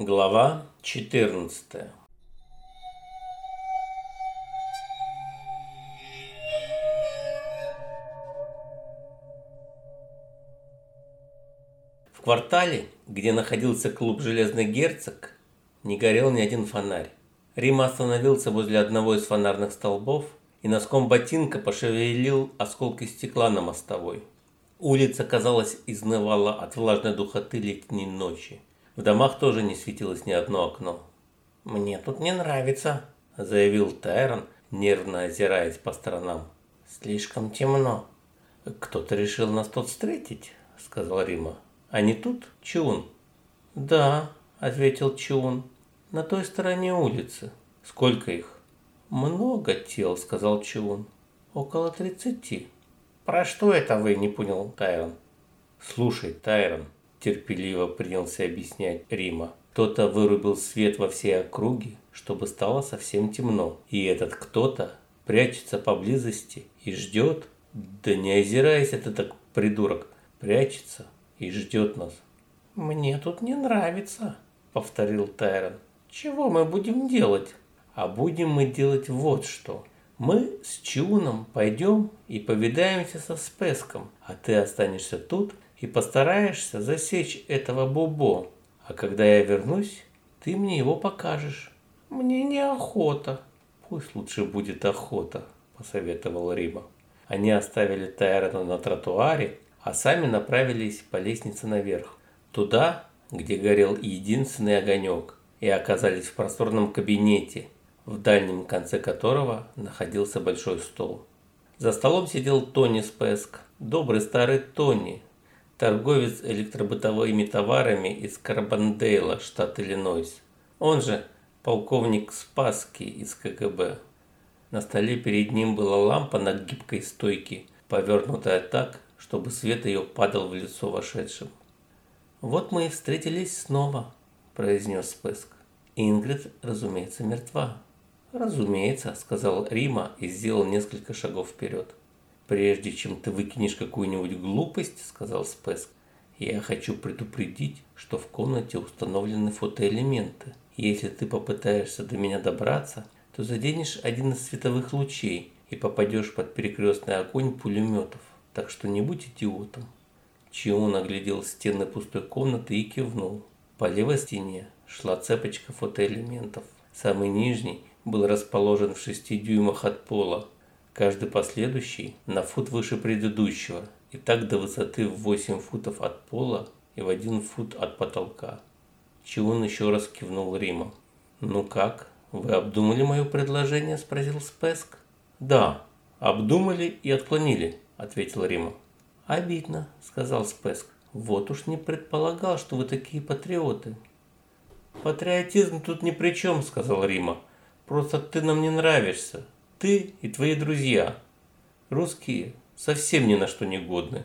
Глава 14 В квартале, где находился клуб «Железный герцог», не горел ни один фонарь. Рима остановился возле одного из фонарных столбов и носком ботинка пошевелил осколки стекла на мостовой. Улица, казалось, изнывала от влажной духоты летней ночи. В домах тоже не светилось ни одно окно. «Мне тут не нравится», – заявил Тайрон, нервно озираясь по сторонам. «Слишком темно». «Кто-то решил нас тут встретить», – сказал Рима. «А не тут, Чун?» «Да», – ответил Чун. «На той стороне улицы. Сколько их?» «Много тел», – сказал Чун. «Около тридцати». «Про что это вы?» – не понял Тайрон. «Слушай, Тайрон», – терпеливо принялся объяснять Рима, «кто-то вырубил свет во всей округе, чтобы стало совсем темно, и этот кто-то прячется поблизости и ждет, да не озираясь, это так придурок, прячется и ждет нас». «Мне тут не нравится», – повторил Тайрон. «Чего мы будем делать?» «А будем мы делать вот что – мы с Чуном пойдем и повидаемся со Спеском, а ты останешься тут и постараешься засечь этого Бобо. А когда я вернусь, ты мне его покажешь. Мне неохота. Пусть лучше будет охота, посоветовал Рима. Они оставили Тайрона на тротуаре, а сами направились по лестнице наверх. Туда, где горел единственный огонек, и оказались в просторном кабинете – в дальнем конце которого находился большой стол. За столом сидел Тони Спеск, добрый старый Тони, торговец электробытовыми товарами из Карбандейла, штат Иллинойс. Он же полковник Спаски из КГБ. На столе перед ним была лампа на гибкой стойке, повернутая так, чтобы свет ее падал в лицо вошедшим. «Вот мы и встретились снова», – произнес Спеск. «Ингрид, разумеется, мертва». «Разумеется», – сказал Рима и сделал несколько шагов вперед. «Прежде чем ты выкинешь какую-нибудь глупость», – сказал Спеск, – «я хочу предупредить, что в комнате установлены фотоэлементы. Если ты попытаешься до меня добраться, то заденешь один из световых лучей и попадешь под перекрестный огонь пулеметов, так что не будь идиотом». Чион оглядел стены пустой комнаты и кивнул. По левой стене шла цепочка фотоэлементов. Самый нижний был расположен в 6 дюймах от пола, каждый последующий на фут выше предыдущего, и так до высоты в 8 футов от пола и в 1 фут от потолка. Чиун еще раз кивнул Рима. «Ну как, вы обдумали мое предложение?» – спросил Спеск. «Да, обдумали и отклонили», – ответил Рима. «Обидно», – сказал Спеск. «Вот уж не предполагал, что вы такие патриоты». «Патриотизм тут ни при чем», – сказал Рима. Просто ты нам не нравишься. Ты и твои друзья. Русские совсем ни на что не годны.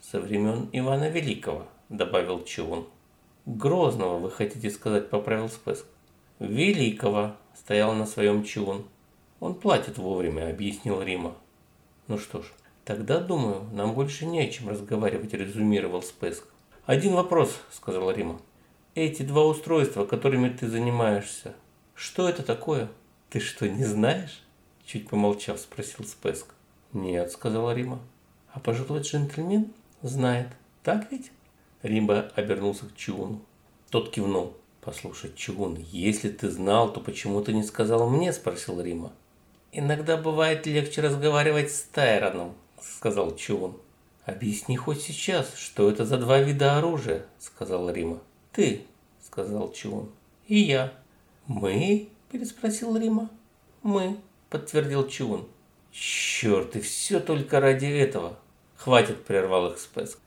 Со времен Ивана Великого, добавил Чун. Грозного, вы хотите сказать, поправил Спеск. Великого, стоял на своем Чун. Он платит вовремя, объяснил Рима. Ну что ж, тогда, думаю, нам больше не о чем разговаривать, резюмировал Спеск. Один вопрос, сказал Рима. Эти два устройства, которыми ты занимаешься, что это такое? Ты что, не знаешь? Чуть помолчав, спросил Спеск. Нет, сказала Рима. А пожилой джентльмен знает. Так ведь? Рима обернулся к Чуну. Тот кивнул. «Послушай, Чугун, если ты знал, то почему ты не сказал мне?» – спросил Рима. «Иногда бывает легче разговаривать с Тайроном», – сказал Чугун. «Объясни хоть сейчас, что это за два вида оружия», – сказал Рима. «Ты», – сказал Чугун. «И я», «Мы?» – переспросил Рима. «Мы», – подтвердил Чун. «Черт, и все только ради этого!» «Хватит», – прервал их Спеск.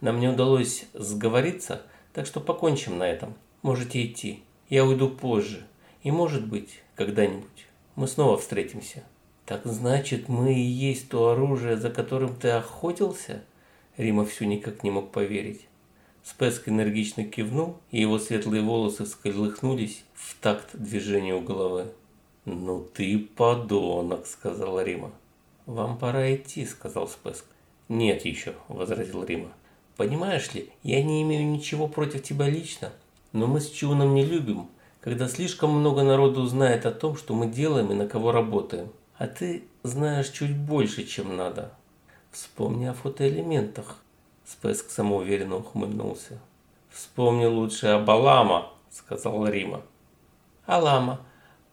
«Нам не удалось сговориться, так что покончим на этом. Можете идти. Я уйду позже. И, может быть, когда-нибудь мы снова встретимся». «Так значит, мы и есть то оружие, за которым ты охотился?» Рима все никак не мог поверить. Спеск энергично кивнул, и его светлые волосы сколыхнулись в такт движению головы. «Ну ты подонок», — сказала Рима. «Вам пора идти», — сказал Спеск. «Нет еще», — возразил Рима. «Понимаешь ли, я не имею ничего против тебя лично, Но мы с Чуном не любим, когда слишком много народу знает о том, что мы делаем и на кого работаем. А ты знаешь чуть больше, чем надо. Вспомни о фотоэлементах. Спеск самоуверенно ухмыльнулся. Вспомни лучше об Алама, сказал Рима. Алама.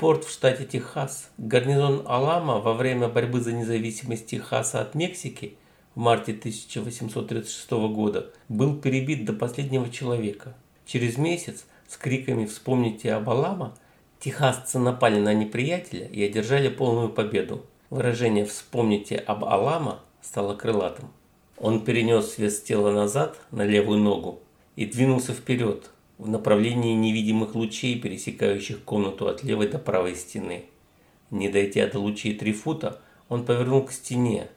Порт в штате Техас. Гарнизон Алама во время борьбы за независимость Техаса от Мексики в марте 1836 года был перебит до последнего человека. Через месяц с криками «Вспомните об Алама» техасцы напали на неприятеля и одержали полную победу. Выражение «Вспомните об Алама» стало крылатым. Он перенес вес тела назад на левую ногу и двинулся вперед в направлении невидимых лучей, пересекающих комнату от левой до правой стены. Не дойдя до лучей три фута, он повернул к стене,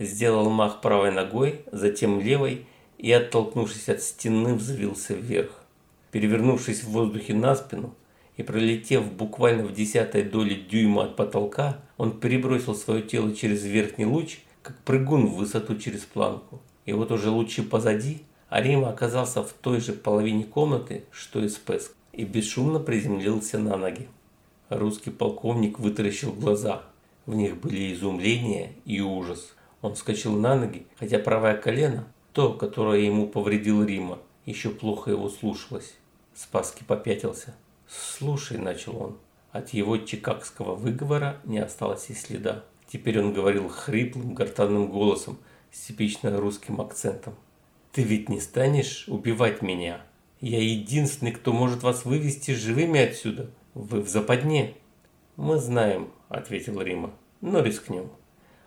сделал мах правой ногой, затем левой и, оттолкнувшись от стены, взвился вверх перевернувшись в воздухе на спину и пролетев буквально в десятой доли дюйма от потолка, он перебросил свое тело через верхний луч, как прыгун в высоту через планку. И вот уже лучи позади, а оказался в той же половине комнаты, что и Спеск, и бесшумно приземлился на ноги. Русский полковник вытаращил глаза. В них были изумление и ужас. Он вскочил на ноги, хотя правое колено, то, которое ему повредил Рима, еще плохо его слушалось. Спаски попятился. «Слушай», – начал он. От его чикагского выговора не осталось и следа. Теперь он говорил хриплым, гортанным голосом с типично русским акцентом. «Ты ведь не станешь убивать меня? Я единственный, кто может вас вывести живыми отсюда. Вы в западне». «Мы знаем», – ответил Рима, – «но рискнем».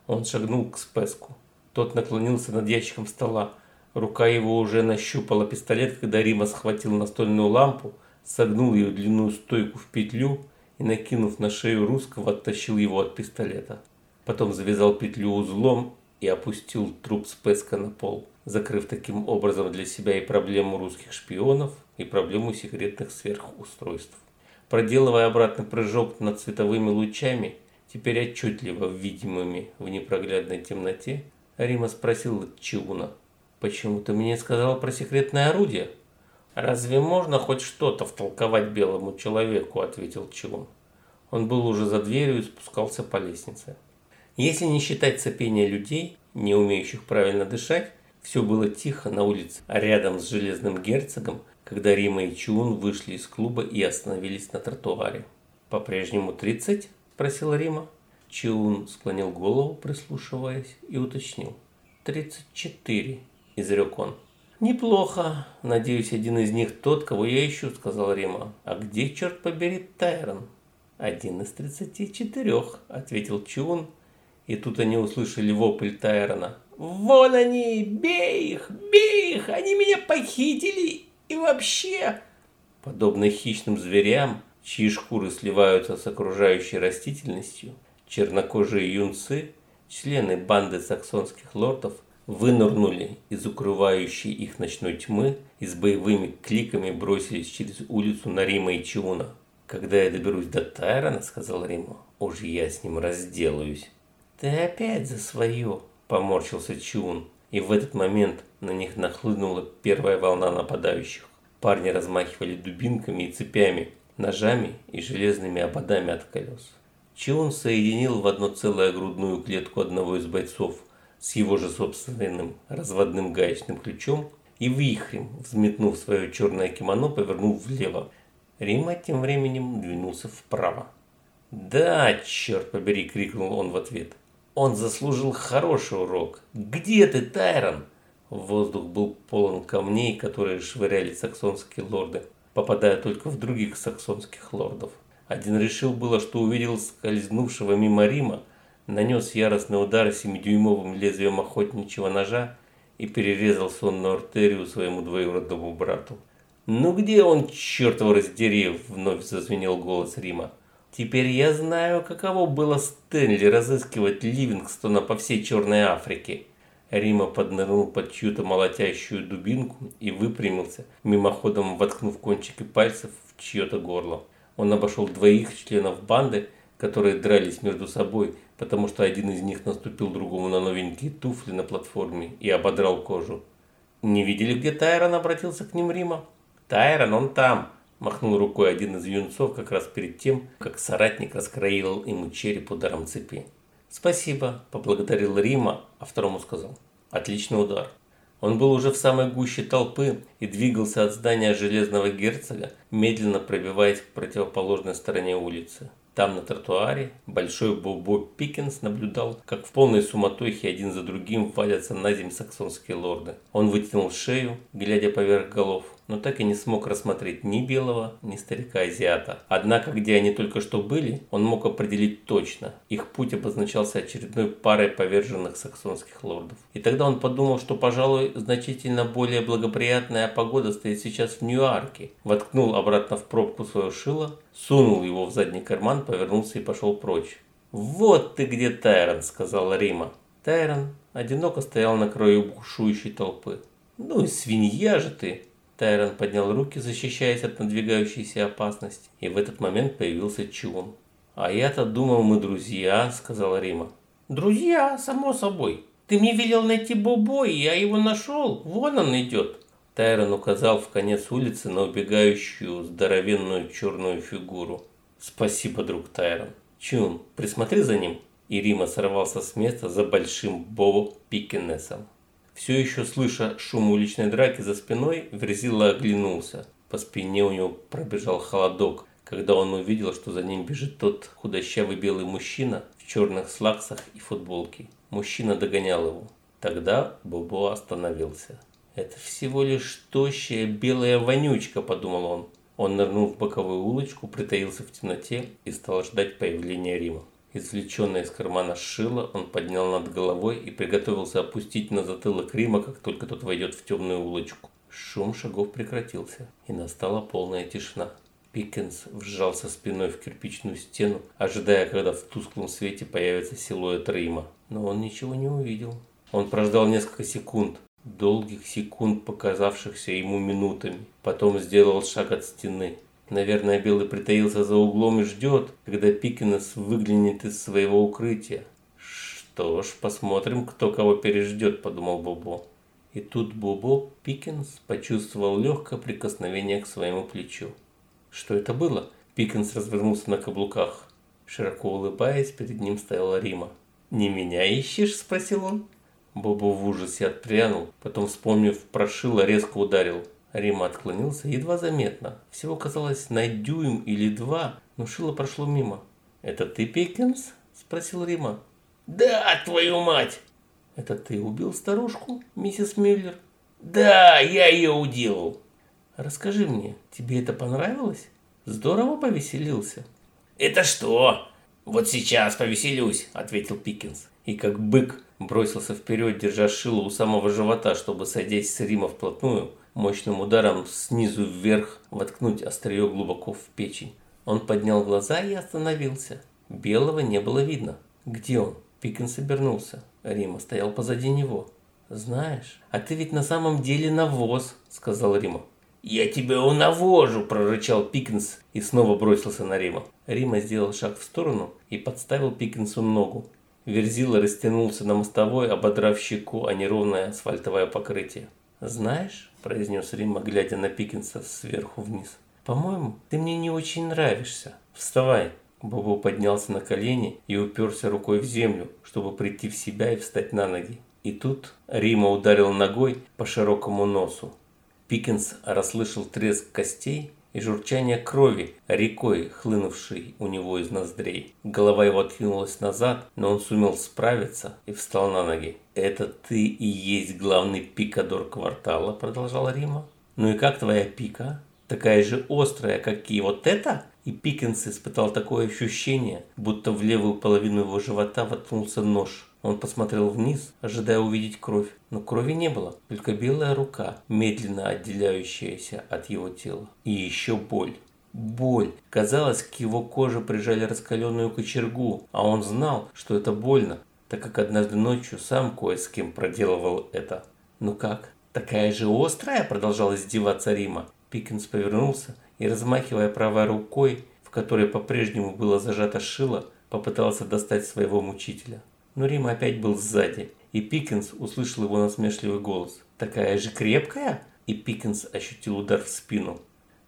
Он шагнул к Спеску. Тот наклонился над ящиком стола, Рука его уже нащупала пистолет, когда Рима схватил настольную лампу, согнул ее длинную стойку в петлю и, накинув на шею русского, оттащил его от пистолета. Потом завязал петлю узлом и опустил труп Спеска на пол, закрыв таким образом для себя и проблему русских шпионов, и проблему секретных сверхустройств. Проделывая обратный прыжок над световыми лучами, теперь отчетливо видимыми в непроглядной темноте, Рима спросил Чиуна – Почему ты мне сказал про секретное орудие? Разве можно хоть что-то втолковать белому человеку, ответил Чилун. Он был уже за дверью и спускался по лестнице. Если не считать сопения людей, не умеющих правильно дышать, все было тихо на улице, а рядом с Железным Герцогом, когда Рима и Чун вышли из клуба и остановились на тротуаре. «По-прежнему 30?» – спросила Рима. Чун склонил голову, прислушиваясь, и уточнил. «Тридцать четыре» изрек он. «Неплохо. Надеюсь, один из них тот, кого я ищу», — сказал Рима. «А где, черт побери, Тайрон?» «Один из тридцати четырех», — ответил Чун. И тут они услышали вопль Тайрона. «Вон они! Бей их! Бей их! Они меня похитили! И вообще...» Подобно хищным зверям, чьи шкуры сливаются с окружающей растительностью, чернокожие юнцы, члены банды саксонских лордов, вынырнули из укрывающей их ночной тьмы и с боевыми кликами бросились через улицу на Рима и Чиуна. «Когда я доберусь до Тайрона, — сказал Рима, — уж я с ним разделаюсь». «Ты опять за свое!» — поморщился Чиун. И в этот момент на них нахлынула первая волна нападающих. Парни размахивали дубинками и цепями, ножами и железными ободами от колес. Чиун соединил в одно целое грудную клетку одного из бойцов – с его же собственным разводным гаечным ключом и вихрем, взметнув свое черное кимоно, повернул влево. Рима тем временем двинулся вправо. «Да, черт побери!» – крикнул он в ответ. «Он заслужил хороший урок! Где ты, Тайрон?» Воздух был полон камней, которые швыряли саксонские лорды, попадая только в других саксонских лордов. Один решил было, что увидел скользнувшего мимо Рима, нанес яростный удар семидюймовым лезвием охотничьего ножа и перерезал сонную артерию своему двоюродному брату. «Ну где он, черт его раздери!» – вновь зазвенел голос Рима. «Теперь я знаю, каково было Стэнли разыскивать Ливингстона по всей Черной Африке». Рима поднырнул под чью-то молотящую дубинку и выпрямился, мимоходом воткнув кончики пальцев в чье-то горло. Он обошел двоих членов банды, которые дрались между собой, потому что один из них наступил другому на новенькие туфли на платформе и ободрал кожу. «Не видели, где Тайрон?» – обратился к ним Рима. «Тайрон, он там!» Махнул рукой один из юнцов как раз перед тем, как соратник раскроил ему череп ударом цепи. «Спасибо», – поблагодарил Рима, а второму сказал. «Отличный удар». Он был уже в самой гуще толпы и двигался от здания Железного Герцога, медленно пробиваясь к противоположной стороне улицы. Там на тротуаре большой Бобо Пикенс наблюдал, как в полной суматохе один за другим валятся на землю саксонские лорды. Он вытянул шею, глядя поверх голов, но так и не смог рассмотреть ни белого, ни старика-азиата. Однако, где они только что были, он мог определить точно. Их путь обозначался очередной парой поверженных саксонских лордов. И тогда он подумал, что, пожалуй, значительно более благоприятная погода стоит сейчас в Ньюарке. Воткнул обратно в пробку свое шило, сунул его в задний карман, повернулся и пошел прочь. «Вот ты где, Тайрон!» – сказала Рима. Тайрон одиноко стоял на краю бушующей толпы. «Ну и свинья же ты!» Тайрон поднял руки, защищаясь от надвигающейся опасности, и в этот момент появился Чун. «А я-то думал, мы друзья», – сказала Рима. «Друзья, само собой. Ты мне велел найти Бобо, и я его нашел. Вон он идет». Тайрон указал в конец улицы на убегающую здоровенную черную фигуру. «Спасибо, друг Тайрон. Чун, присмотри за ним». И Рима сорвался с места за большим Бобо Пикенесом. Все еще слыша шум уличной драки за спиной, Верзила оглянулся. По спине у него пробежал холодок, когда он увидел, что за ним бежит тот худощавый белый мужчина в черных слаксах и футболке. Мужчина догонял его. Тогда Бобо остановился. «Это всего лишь тощая белая вонючка», – подумал он. Он нырнул в боковую улочку, притаился в темноте и стал ждать появления Рима. Извлеченное из кармана шило он поднял над головой и приготовился опустить на затылок Рима, как только тот войдет в темную улочку. Шум шагов прекратился, и настала полная тишина. Пикенс вжался спиной в кирпичную стену, ожидая, когда в тусклом свете появится силуэт Рима. Но он ничего не увидел. Он прождал несколько секунд, долгих секунд, показавшихся ему минутами. Потом сделал шаг от стены. Наверное, Белый притаился за углом и ждет, когда Пикинес выглянет из своего укрытия. Что ж, посмотрим, кто кого переждет, подумал Бобо. И тут Бобо Пикинс почувствовал легкое прикосновение к своему плечу. Что это было? Пикинс развернулся на каблуках. Широко улыбаясь, перед ним стояла Рима. «Не меня ищешь?» – спросил он. Бобо в ужасе отпрянул, потом, вспомнив прошило, резко ударил. Рима отклонился едва заметно. Всего казалось на дюйм или два, но шило прошло мимо. «Это ты, Пекинс?» – спросил Рима. «Да, твою мать!» «Это ты убил старушку, миссис Мюллер?» «Да, я ее уделал». «Расскажи мне, тебе это понравилось? Здорово повеселился?» «Это что?» «Вот сейчас повеселюсь», – ответил Пикинс. И как бык бросился вперед, держа шило у самого живота, чтобы, садясь с Рима вплотную, мощным ударом снизу вверх воткнуть острие глубоко в печень. Он поднял глаза и остановился. Белого не было видно. Где он? Пикинс обернулся. Рима стоял позади него. «Знаешь, а ты ведь на самом деле навоз», — сказал Рима. «Я тебя унавожу!» – прорычал Пикинс и снова бросился на Рима. Рима сделал шаг в сторону и подставил Пикинсу ногу. Верзила растянулся на мостовой, ободрав щеку о неровное асфальтовое покрытие. «Знаешь», – произнес Рима, глядя на Пикинса сверху вниз, – «по-моему, ты мне не очень нравишься. Вставай». Бобо поднялся на колени и уперся рукой в землю, чтобы прийти в себя и встать на ноги. И тут Рима ударил ногой по широкому носу. Пикинс расслышал треск костей и журчание крови, рекой, хлынувшей у него из ноздрей. Голова его откинулась назад, но он сумел справиться и встал на ноги. «Это ты и есть главный пикадор квартала», – продолжала Рима. «Ну и как твоя пика? Такая же острая, как и вот эта?» И Пикинс испытал такое ощущение, будто в левую половину его живота воткнулся нож. Он посмотрел вниз, ожидая увидеть кровь, но крови не было, только белая рука, медленно отделяющаяся от его тела. И еще боль. Боль. Казалось, к его коже прижали раскаленную кочергу, а он знал, что это больно, так как однажды ночью сам кое с кем проделывал это. «Ну как, такая же острая?» – продолжал издеваться Рима. Пикинс повернулся и, размахивая правой рукой, в которой по-прежнему было зажато шило, попытался достать своего мучителя. Но Рима опять был сзади, и Пикинс услышал его насмешливый голос. «Такая же крепкая?» И Пикинс ощутил удар в спину.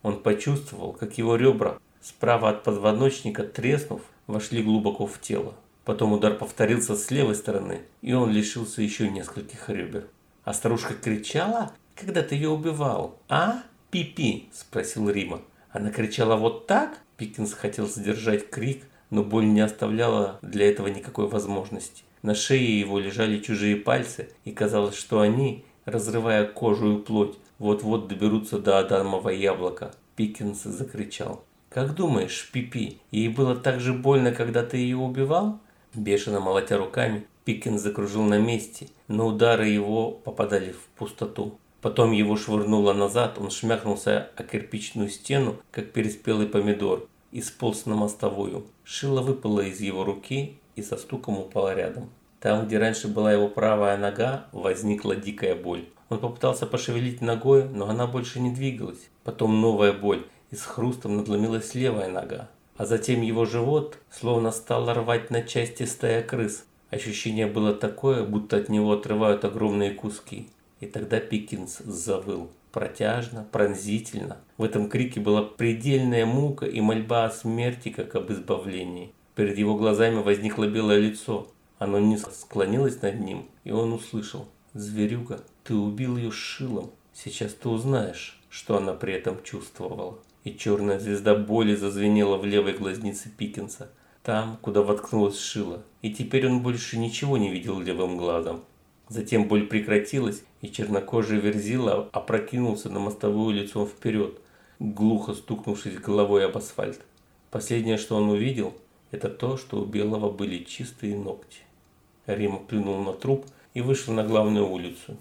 Он почувствовал, как его ребра, справа от позвоночника треснув, вошли глубоко в тело. Потом удар повторился с левой стороны, и он лишился еще нескольких ребер. А старушка кричала, когда ты ее убивал, а? Пипи, -пи, спросил Рима. Она кричала вот так? Пикинс хотел сдержать крик, но боль не оставляла для этого никакой возможности. На шее его лежали чужие пальцы, и казалось, что они, разрывая кожу и плоть, вот-вот доберутся до Адамова яблока. Пикинс закричал. «Как думаешь, Пипи, ей было так же больно, когда ты ее убивал?» Бешено молотя руками, Пикин закружил на месте, но удары его попадали в пустоту. Потом его швырнуло назад, он шмякнулся о кирпичную стену, как переспелый помидор, и сполз на мостовую. Шило выпало из его руки и со стуком упало рядом. Там, где раньше была его правая нога, возникла дикая боль. Он попытался пошевелить ногой, но она больше не двигалась. Потом новая боль, и с хрустом надломилась левая нога а затем его живот словно стал рвать на части стая крыс. Ощущение было такое, будто от него отрывают огромные куски. И тогда Пикинс завыл. Протяжно, пронзительно. В этом крике была предельная мука и мольба о смерти, как об избавлении. Перед его глазами возникло белое лицо. Оно низко склонилось над ним, и он услышал. «Зверюга, ты убил ее шилом. Сейчас ты узнаешь, что она при этом чувствовала» и черная звезда боли зазвенела в левой глазнице Пикинса, там, куда воткнулась шила, и теперь он больше ничего не видел левым глазом. Затем боль прекратилась, и чернокожий верзила опрокинулся на мостовую лицом вперед, глухо стукнувшись головой об асфальт. Последнее, что он увидел, это то, что у белого были чистые ногти. Рима плюнул на труп и вышел на главную улицу.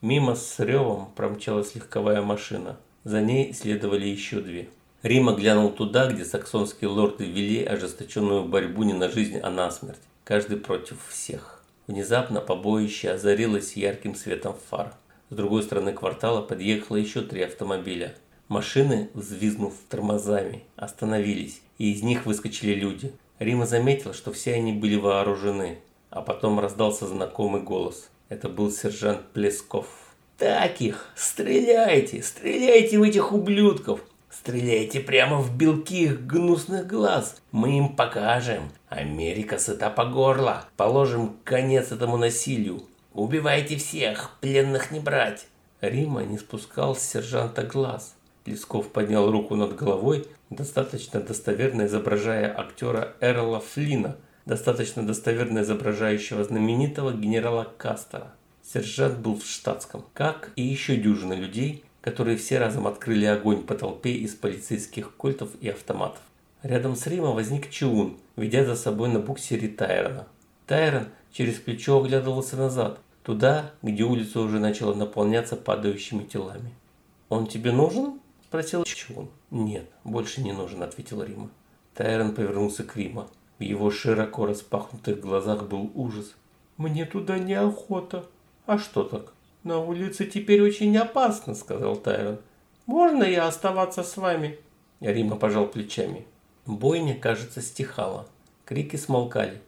Мимо с ревом промчалась легковая машина – за ней следовали еще две. Рима глянул туда, где саксонские лорды вели ожесточенную борьбу не на жизнь, а на смерть. Каждый против всех. Внезапно побоище озарилось ярким светом фар. С другой стороны квартала подъехало еще три автомобиля. Машины, взвизгнув тормозами, остановились, и из них выскочили люди. Рима заметил, что все они были вооружены. А потом раздался знакомый голос. Это был сержант Плесков. Таких! Стреляйте! Стреляйте в этих ублюдков! Стреляйте прямо в белки их гнусных глаз. Мы им покажем. Америка сыта по горло. Положим конец этому насилию. Убивайте всех, пленных не брать. Рима не спускал с сержанта глаз. Лесков поднял руку над головой, достаточно достоверно изображая актера Эрла Флина, достаточно достоверно изображающего знаменитого генерала Кастера. Сержант был в штатском, как и еще дюжина людей, которые все разом открыли огонь по толпе из полицейских кольтов и автоматов. Рядом с Рима возник Чиун, ведя за собой на буксире Тайрона. Тайрон через плечо оглядывался назад, туда, где улица уже начала наполняться падающими телами. «Он тебе нужен?» – спросил Чиун. «Нет, больше не нужен», – ответил Рима. Тайрон повернулся к Рима. В его широко распахнутых глазах был ужас. «Мне туда неохота», «А что так? На улице теперь очень опасно», — сказал Тайрон. «Можно я оставаться с вами?» Рима пожал плечами. Бойня, кажется, стихала. Крики смолкали.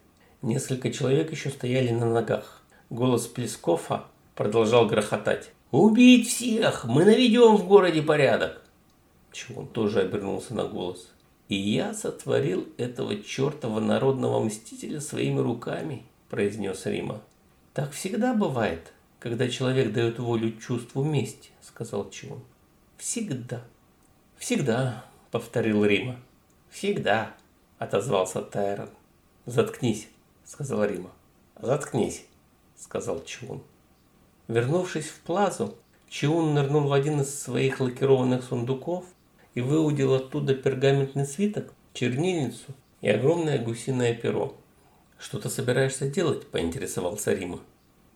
Несколько человек еще стояли на ногах. Голос Плескова продолжал грохотать. «Убить всех! Мы наведем в городе порядок!» Чего тоже обернулся на голос. «И я сотворил этого чертова народного мстителя своими руками», произнес Рима. «Так всегда бывает, когда человек дает волю чувству мести», — сказал Чун. «Всегда». «Всегда», — повторил Рима. «Всегда», — отозвался Тайрон. «Заткнись», — сказал Рима. «Заткнись», — сказал Чун. Вернувшись в плазу, Чун нырнул в один из своих лакированных сундуков и выудил оттуда пергаментный свиток, чернильницу и огромное гусиное перо. «Что ты собираешься делать?» – поинтересовался Рима.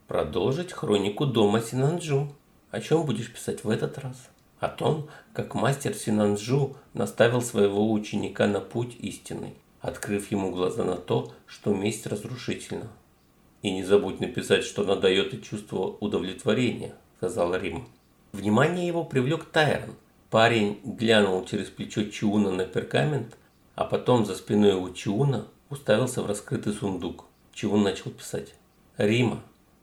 «Продолжить хронику дома Синанджу. О чем будешь писать в этот раз?» «О том, как мастер Синанджу наставил своего ученика на путь истинный, открыв ему глаза на то, что месть разрушительна. И не забудь написать, что она дает и чувство удовлетворения», – сказал Рима. Внимание его привлек Тайрон. Парень глянул через плечо Чиуна на пергамент, а потом за спиной у Чиуна уставился в раскрытый сундук, он начал писать. «Рима,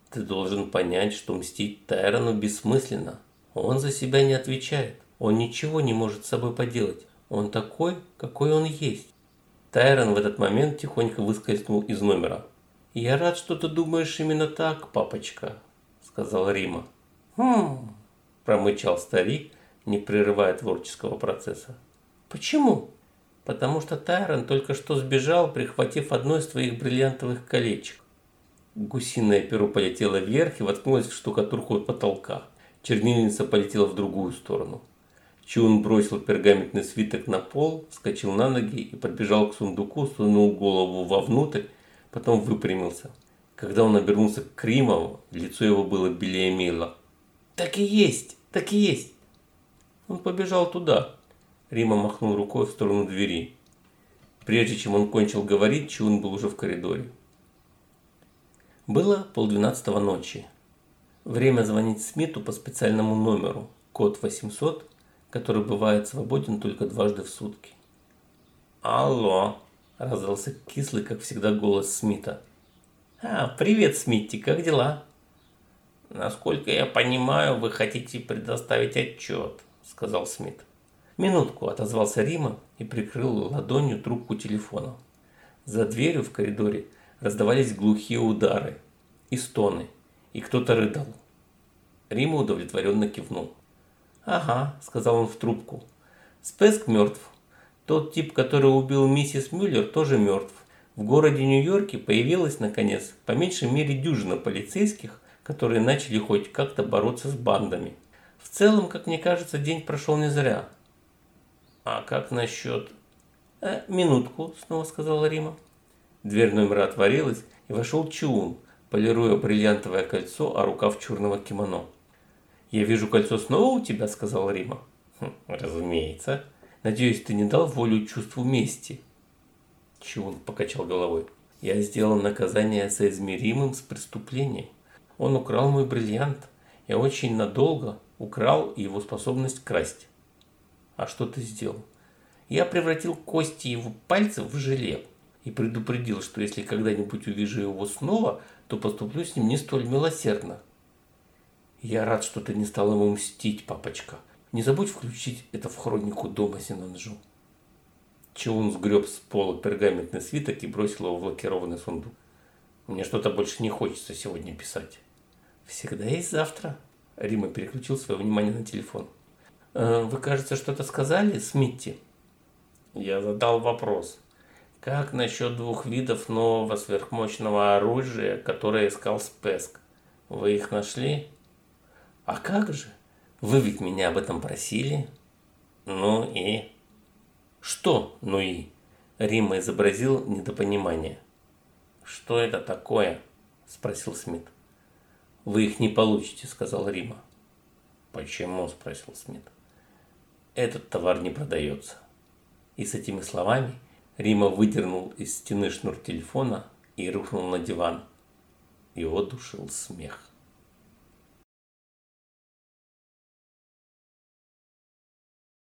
ты должен понять, что мстить Тайрону бессмысленно. Он за себя не отвечает. Он ничего не может с собой поделать. Он такой, какой он есть. Тайрон в этот момент тихонько выскользнул из номера. «Я рад, что ты думаешь именно так, папочка», – сказал Рима. «Хм», – промычал старик, не прерывая творческого процесса. «Почему?» «Потому что Тайрон только что сбежал, прихватив одно из твоих бриллиантовых колечек». Гусиное перо полетело вверх и воткнулось в штукатурку от потолка. Чернильница полетела в другую сторону. Чун бросил пергаментный свиток на пол, вскочил на ноги и подбежал к сундуку, сунул голову вовнутрь, потом выпрямился. Когда он обернулся к Кримову, лицо его было белее мела. «Так и есть! Так и есть!» Он побежал туда. Рима махнул рукой в сторону двери. Прежде чем он кончил говорить, Чун был уже в коридоре. Было полдвенадцатого ночи. Время звонить Смиту по специальному номеру, код 800, который бывает свободен только дважды в сутки. «Алло!» – раздался кислый, как всегда, голос Смита. «А, привет, Смитти, как дела?» «Насколько я понимаю, вы хотите предоставить отчет», – сказал Смит. «Минутку», – отозвался Рима и прикрыл ладонью трубку телефона. За дверью в коридоре раздавались глухие удары и стоны, и кто-то рыдал. Рима удовлетворенно кивнул. «Ага», – сказал он в трубку. «Спеск мертв. Тот тип, который убил миссис Мюллер, тоже мертв. В городе Нью-Йорке появилась, наконец, по меньшей мере дюжина полицейских, которые начали хоть как-то бороться с бандами. В целом, как мне кажется, день прошел не зря». «А как насчет...» «Э, «Минутку», – снова сказала Рима. Дверь номера отворилась, и вошел Чун, полируя бриллиантовое кольцо, а рукав черного кимоно. «Я вижу кольцо снова у тебя», — сказал Рима. «Хм, «Разумеется. Надеюсь, ты не дал волю чувству мести». Чун покачал головой. «Я сделал наказание соизмеримым с преступлением. Он украл мой бриллиант. Я очень надолго украл его способность красть». «А что ты сделал?» «Я превратил кости его пальцев в желе и предупредил, что если когда-нибудь увижу его снова, то поступлю с ним не столь милосердно. Я рад, что ты не стал ему мстить, папочка. Не забудь включить это в хронику дома Синанджу. Чун сгреб с пола пергаментный свиток и бросил его в лакированный сундук. Мне что-то больше не хочется сегодня писать. Всегда есть завтра. Рима переключил свое внимание на телефон. «Э, вы, кажется, что-то сказали, Смитти? Я задал вопрос. Как насчет двух видов нового сверхмощного оружия, которое искал Спеск? Вы их нашли? А как же? Вы ведь меня об этом просили. Ну и? Что ну и? Рима изобразил недопонимание. Что это такое? Спросил Смит. Вы их не получите, сказал Рима. Почему? Спросил Смит. Этот товар не продается. И с этими словами Рима выдернул из стены шнур телефона и рухнул на диван. Его душил смех.